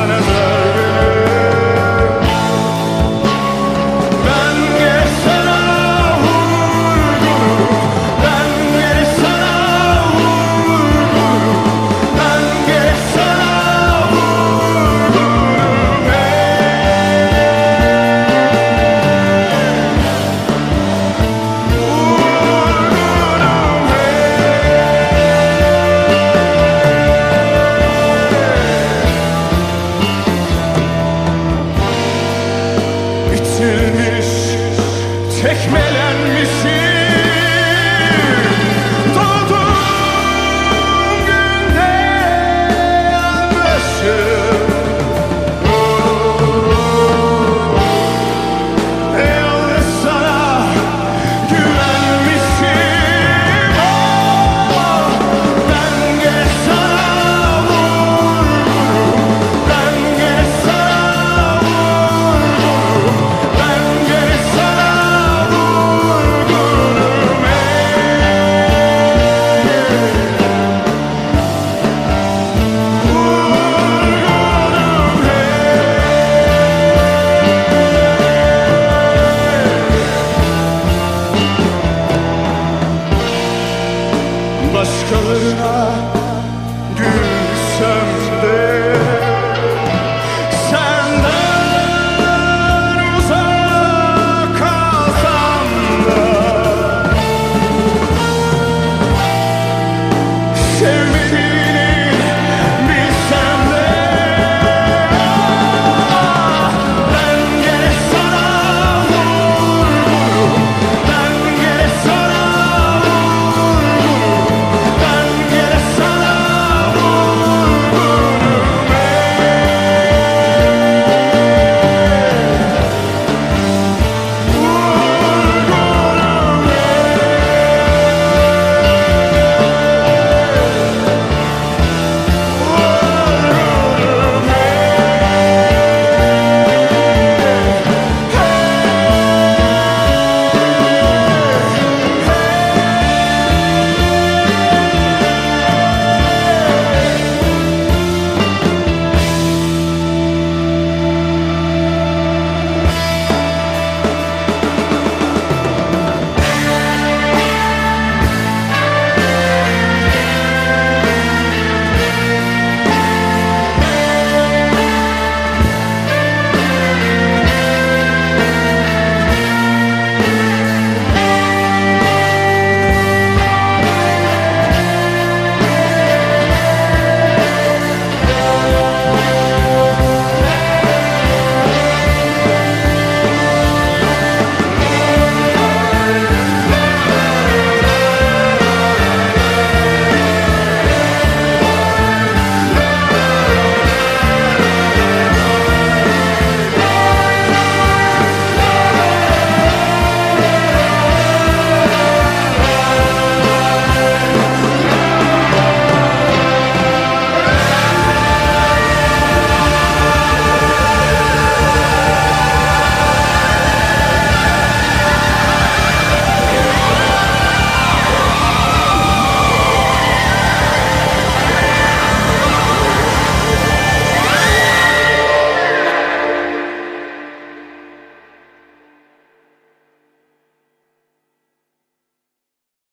One of the ezilmiş Tekmelenmişim.